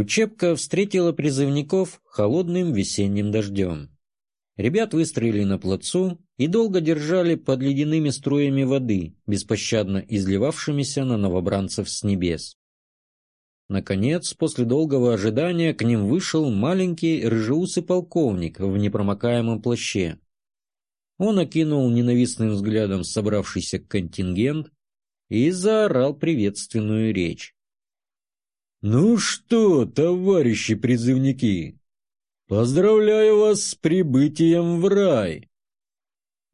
Учебка встретила призывников холодным весенним дождем. Ребят выстроили на плацу и долго держали под ледяными струями воды, беспощадно изливавшимися на новобранцев с небес. Наконец, после долгого ожидания, к ним вышел маленький рыжеусый полковник в непромокаемом плаще. Он окинул ненавистным взглядом собравшийся контингент и заорал приветственную речь. «Ну что, товарищи призывники, поздравляю вас с прибытием в рай!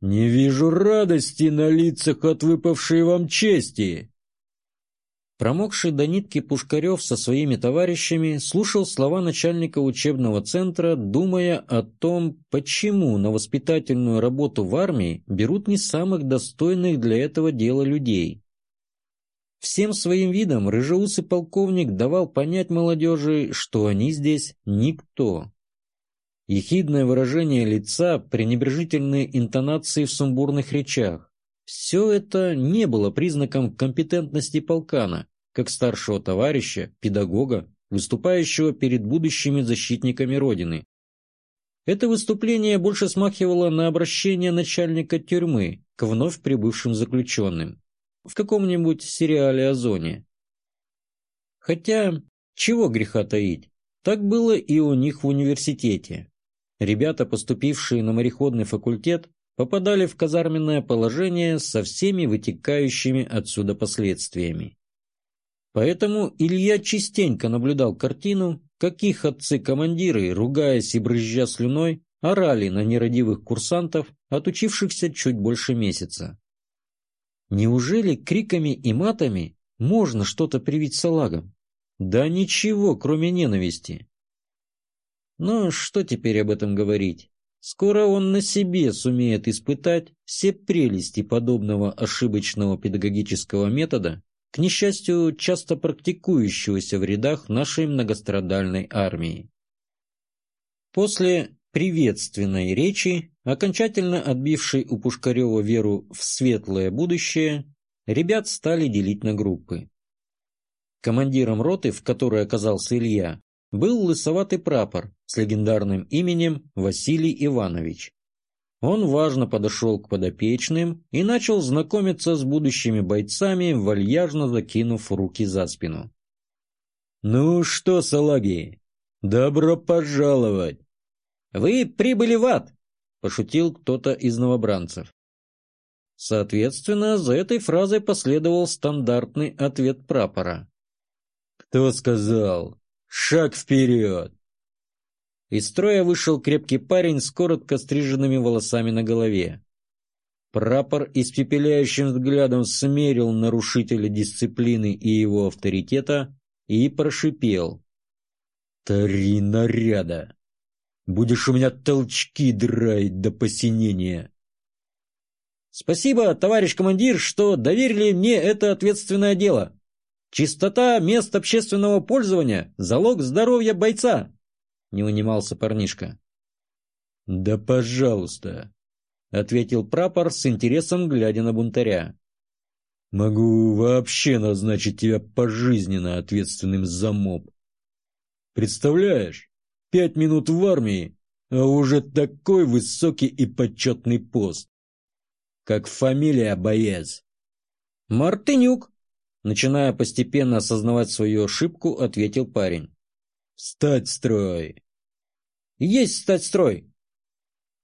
Не вижу радости на лицах от выпавшей вам чести!» Промокший до нитки Пушкарев со своими товарищами слушал слова начальника учебного центра, думая о том, почему на воспитательную работу в армии берут не самых достойных для этого дела людей. Всем своим видом рыжеусый полковник давал понять молодежи, что они здесь никто. Ехидное выражение лица, пренебрежительные интонации в сумбурных речах – все это не было признаком компетентности полкана, как старшего товарища, педагога, выступающего перед будущими защитниками Родины. Это выступление больше смахивало на обращение начальника тюрьмы к вновь прибывшим заключенным в каком-нибудь сериале о зоне. Хотя, чего греха таить, так было и у них в университете. Ребята, поступившие на мореходный факультет, попадали в казарменное положение со всеми вытекающими отсюда последствиями. Поэтому Илья частенько наблюдал картину, каких отцы-командиры, ругаясь и брызжа слюной, орали на нерадивых курсантов, отучившихся чуть больше месяца. Неужели криками и матами можно что-то привить салагам? Да ничего, кроме ненависти. Но что теперь об этом говорить? Скоро он на себе сумеет испытать все прелести подобного ошибочного педагогического метода, к несчастью, часто практикующегося в рядах нашей многострадальной армии. После приветственной речи, окончательно отбившей у Пушкарева веру в светлое будущее, ребят стали делить на группы. Командиром роты, в которой оказался Илья, был лысоватый прапор с легендарным именем Василий Иванович. Он важно подошел к подопечным и начал знакомиться с будущими бойцами, вальяжно закинув руки за спину. «Ну что, салаги, добро пожаловать! «Вы прибыли в ад!» – пошутил кто-то из новобранцев. Соответственно, за этой фразой последовал стандартный ответ прапора. «Кто сказал? Шаг вперед!» Из строя вышел крепкий парень с коротко стриженными волосами на голове. Прапор испепеляющим взглядом смерил нарушителя дисциплины и его авторитета и прошипел. «Три наряда!» Будешь у меня толчки драить до посинения. Спасибо, товарищ командир, что доверили мне это ответственное дело. Чистота мест общественного пользования – залог здоровья бойца, не унимался парнишка. Да пожалуйста, ответил прапор с интересом, глядя на бунтаря. Могу вообще назначить тебя пожизненно ответственным за моб. Представляешь, Пять минут в армии, а уже такой высокий и почетный пост. Как фамилия боец. Мартынюк, начиная постепенно осознавать свою ошибку, ответил парень. Встать строй. Есть стать строй.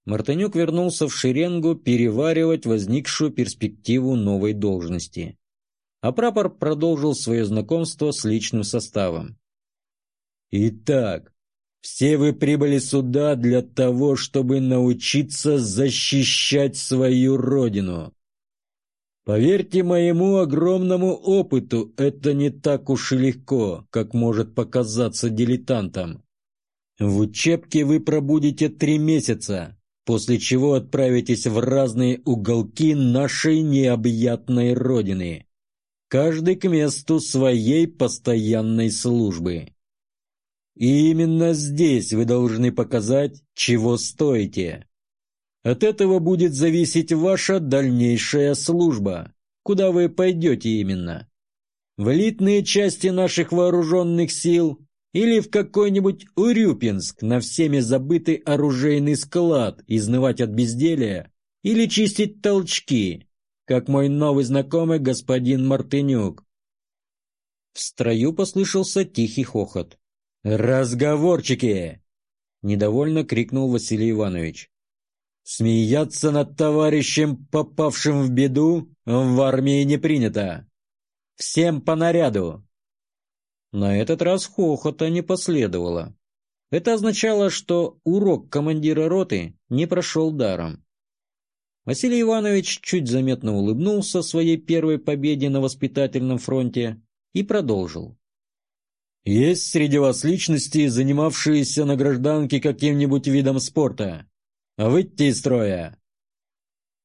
Мартынюк вернулся в шеренгу переваривать возникшую перспективу новой должности. А прапор продолжил свое знакомство с личным составом. Итак, все вы прибыли сюда для того, чтобы научиться защищать свою родину. Поверьте моему огромному опыту, это не так уж и легко, как может показаться дилетантам. В учебке вы пробудете три месяца, после чего отправитесь в разные уголки нашей необъятной родины, каждый к месту своей постоянной службы. И именно здесь вы должны показать, чего стоите. От этого будет зависеть ваша дальнейшая служба, куда вы пойдете именно. В элитные части наших вооруженных сил Или в какой-нибудь Урюпинск на всеми забытый оружейный склад изнывать от безделия? Или чистить толчки, как мой новый знакомый господин Мартынюк? В строю послышался тихий хохот. «Разговорчики!» — недовольно крикнул Василий Иванович. «Смеяться над товарищем, попавшим в беду, в армии не принято. Всем по наряду!» На этот раз хохота не последовало. Это означало, что урок командира роты не прошел даром. Василий Иванович чуть заметно улыбнулся своей первой победе на воспитательном фронте и продолжил. «Есть среди вас личности, занимавшиеся на гражданке каким-нибудь видом спорта? Выйти из строя!»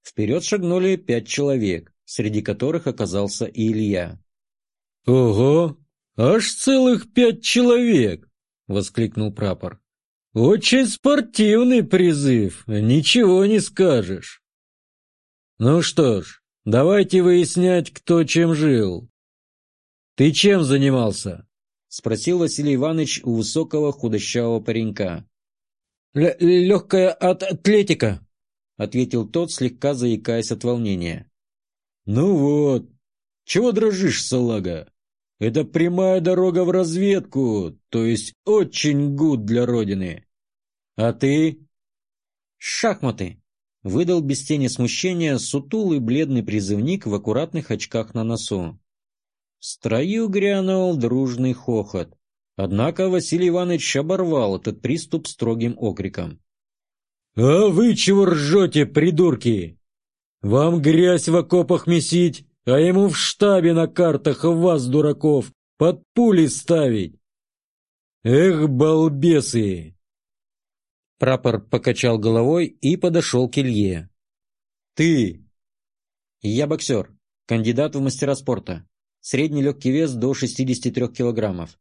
Вперед шагнули пять человек, среди которых оказался и Илья. «Ого! Аж целых пять человек!» — воскликнул прапор. «Очень спортивный призыв, ничего не скажешь!» «Ну что ж, давайте выяснять, кто чем жил. «Ты чем занимался?» — спросил Василий Иванович у высокого худощавого паренька. «Легкая от атлетика», — ответил тот, слегка заикаясь от волнения. «Ну вот, чего дрожишь, салага? Это прямая дорога в разведку, то есть очень гуд для Родины. А ты?» «Шахматы», — выдал без тени смущения сутулый бледный призывник в аккуратных очках на носу. В строю грянул дружный хохот. Однако Василий Иванович оборвал этот приступ строгим окриком. «А вы чего ржете, придурки? Вам грязь в окопах месить, а ему в штабе на картах вас, дураков, под пули ставить! Эх, балбесы!» Прапор покачал головой и подошел к Илье. «Ты!» «Я боксер, кандидат в мастера спорта средний легкий вес до 63 килограммов.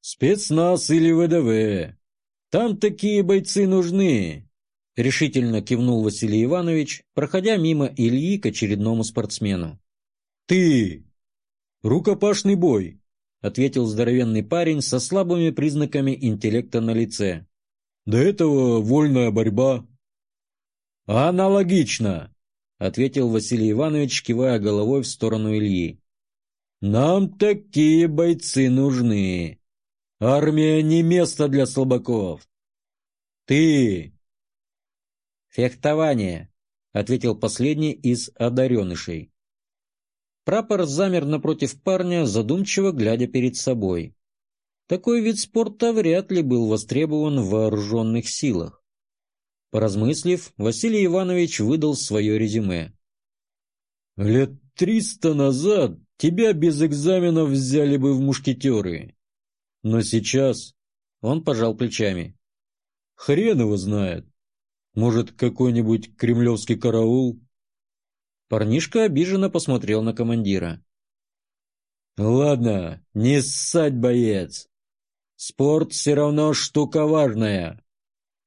«Спецназ или ВДВ? Там такие бойцы нужны!» Решительно кивнул Василий Иванович, проходя мимо Ильи к очередному спортсмену. «Ты! Рукопашный бой!» ответил здоровенный парень со слабыми признаками интеллекта на лице. «До этого вольная борьба». «Аналогично!» — ответил Василий Иванович, кивая головой в сторону Ильи. Нам такие бойцы нужны. Армия не место для слабаков. Ты... Фехтование, ответил последний из одаренышей. Прапор замер напротив парня, задумчиво глядя перед собой. Такой вид спорта вряд ли был востребован в вооруженных силах. Поразмыслив, Василий Иванович выдал свое резюме. «Лет триста назад тебя без экзаменов взяли бы в мушкетеры. Но сейчас он пожал плечами. Хрен его знает. Может, какой-нибудь кремлевский караул? Парнишка обиженно посмотрел на командира. Ладно, не ссать, боец. Спорт все равно штука важная.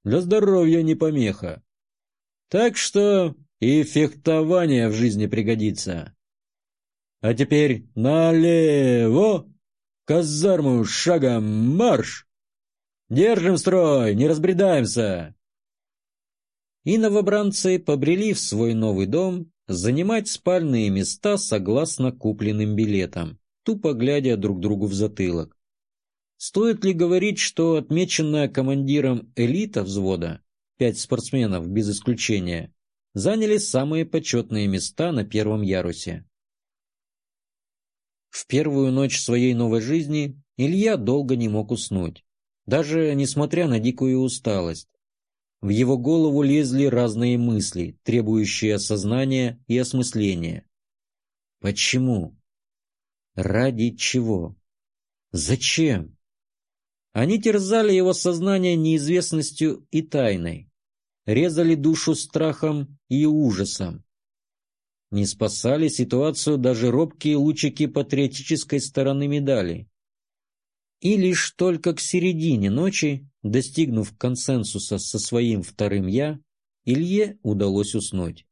Для здоровья не помеха. Так что и фехтование в жизни пригодится. А теперь налево! Казарму шагом марш! Держим строй, не разбредаемся!» И новобранцы побрели в свой новый дом занимать спальные места согласно купленным билетам, тупо глядя друг другу в затылок. Стоит ли говорить, что отмеченная командиром элита взвода, пять спортсменов без исключения, заняли самые почетные места на первом ярусе? В первую ночь своей новой жизни Илья долго не мог уснуть, даже несмотря на дикую усталость. В его голову лезли разные мысли, требующие осознания и осмысления. Почему? Ради чего? Зачем? Они терзали его сознание неизвестностью и тайной, резали душу страхом и ужасом, не спасали ситуацию даже робкие лучики патриотической стороны медали. И лишь только к середине ночи, достигнув консенсуса со своим вторым «я», Илье удалось уснуть.